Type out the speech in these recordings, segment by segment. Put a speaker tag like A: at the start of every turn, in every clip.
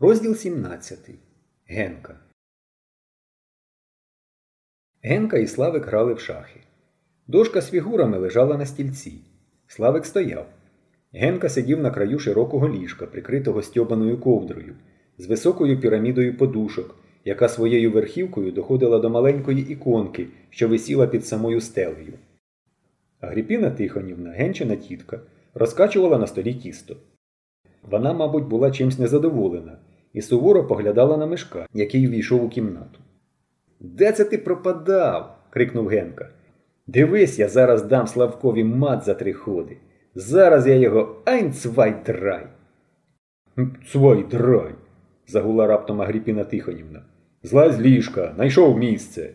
A: Розділ 17. Генка. Генка і Славик грали в шахи. Дошка з фігурами лежала на стільці. Славик стояв. Генка сидів на краю широкого ліжка, прикритого стьобаною ковдрою, з високою пірамідою подушок, яка своєю верхівкою доходила до маленької іконки, що висіла під самою стелею. Агріпіна Тихонівна, генчина тітка, розкачувала на столі тісто. Вона, мабуть, була чимсь незадоволена і суворо поглядала на мешка, який ввійшов у кімнату. Де це ти пропадав? крикнув Генка. Дивись, я зараз дам Славкові мат за три ходи. Зараз я його айн цвай драй. Цвай драй. загула раптом Агріпіна Тихонівна. Злазь з ліжка, найшов місце.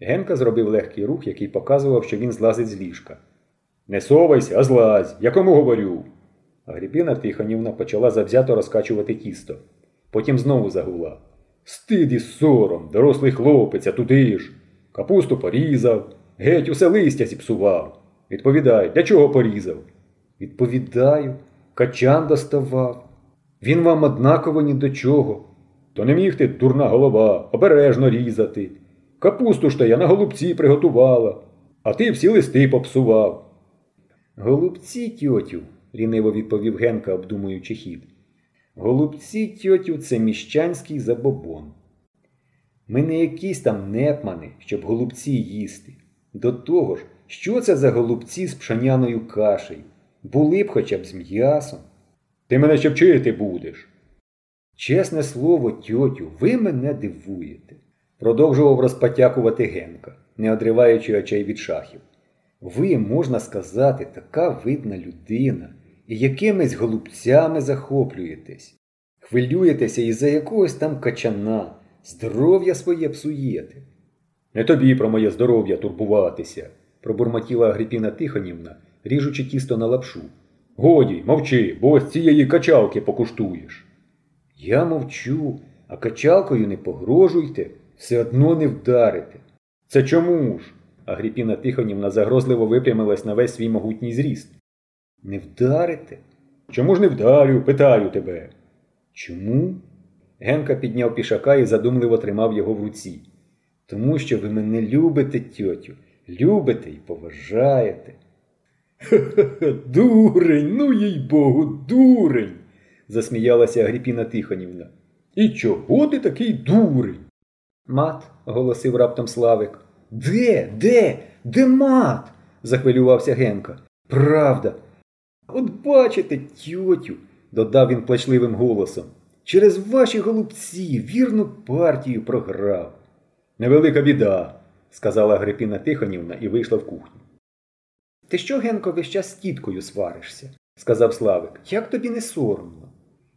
A: Генка зробив легкий рух, який показував, що він злазить з ліжка. Не совайся, а злазь, я кому говорю. Агріпіна Тихонівна почала завзято розкачувати тісто. Потім знову загула. Стид і сором, дорослий хлопець, а туди ж. Капусту порізав, геть усе листя зіпсував. Відповідай, для чого порізав? Відповідаю, качан доставав. Він вам однаково ні до чого. То не міг ти, дурна голова, обережно різати. Капусту ж то я на голубці приготувала, а ти всі листи попсував. Голубці, тьотю, ліниво відповів Генка, обдумуючи хід. Голубці, тьотю, це міщанський забобон. Ми не якісь там непмани, щоб голубці їсти. До того ж, що це за голубці з пшоняною кашею? Були б хоча б з м'ясом. Ти мене ще вчити будеш. Чесне слово, тьотю, ви мене дивуєте, продовжував розпотякувати Генка, не одриваючи очей від шахів. Ви, можна сказати, така видна людина, і якимись голубцями захоплюєтесь. Хвилюєтеся із за якогось там качана, здоров'я своє псуєте. Не тобі про моє здоров'я турбуватися, пробурмотіла Агріпіна Тихонівна, ріжучи тісто на лапшу. Годі, мовчи, бо ось цієї качалки покуштуєш. Я мовчу, а качалкою не погрожуйте, все одно не вдарите. Це чому ж? Агріпіна Тихонівна загрозливо випрямилась на весь свій могутній зріст. Не вдарите? Чому ж не вдарю? Питаю тебе. Чому? Генка підняв пішака і задумливо тримав його в руці. Тому що ви мене любите, тьотю, любите і поважаєте. Ха-ха, дурень, ну їй богу, дурень, засміялася Агріпіна Тихонівна. І чого ти такий дурень? Мат, оголосив раптом Славик. Де, де, де мат? захвилювався Генка. Правда. От бачите, тьотю, додав він плачливим голосом. Через ваші голубці вірну партію програв. Невелика біда, сказала Грипіна Тихонівна і вийшла в кухню. Ти що, Генко, весь час з тіткою сваришся? сказав Славик. Як тобі не соромно?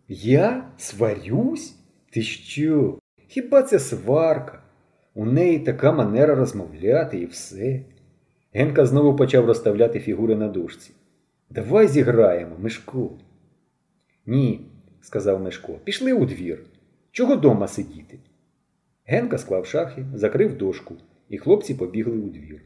A: Я сварюсь? Ти що? Хіба це сварка? У неї така манера розмовляти і все. Генка знову почав розставляти фігури на дошці. Давай зіграємо, Мишку. Ні, сказав Мишко, пішли у двір. Чого дома сидіти? Генка склав шахи, закрив дошку, і хлопці побігли у двір.